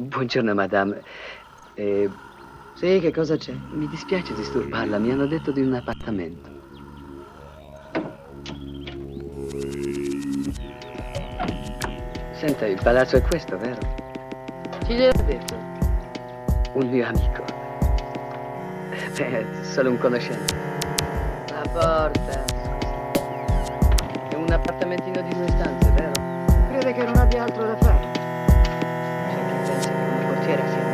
Buongiorno, madame. Eh, sì, che cosa c'è? Mi dispiace disturbarla, mi hanno detto di un appartamento. Senta, il palazzo è questo, vero? Chi gliel'ha detto? Un mio amico. Beh, solo un conoscente. La porta. È un appartamentino di due stanze, vero? Crede che non abbia altro da fare. Gracias.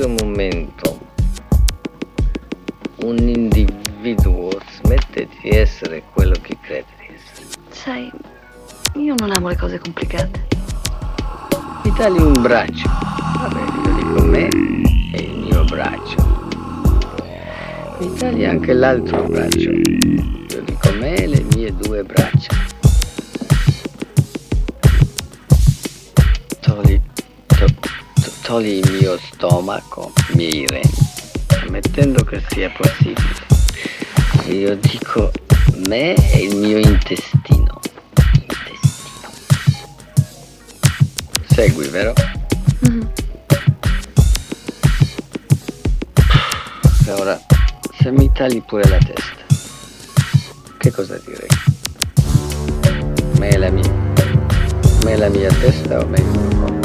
Preciso momento un individuo smette di essere quello che crede di essere? Sai, io non amo le cose complicate. Mi tagli un braccio. Vabbè, io dico me e il mio braccio. Mi tagli anche l'altro braccio. Io dico me e le mie due braccia. To- togli il mio stomaco, i miei reni, ammettendo che sia possibile. Io dico me e il mio intestino. Intestino. Segui, vero? E ora, se mi tagli pure la testa, che cosa direi? Me e la mia, me e la mia testa o me il mio corpo?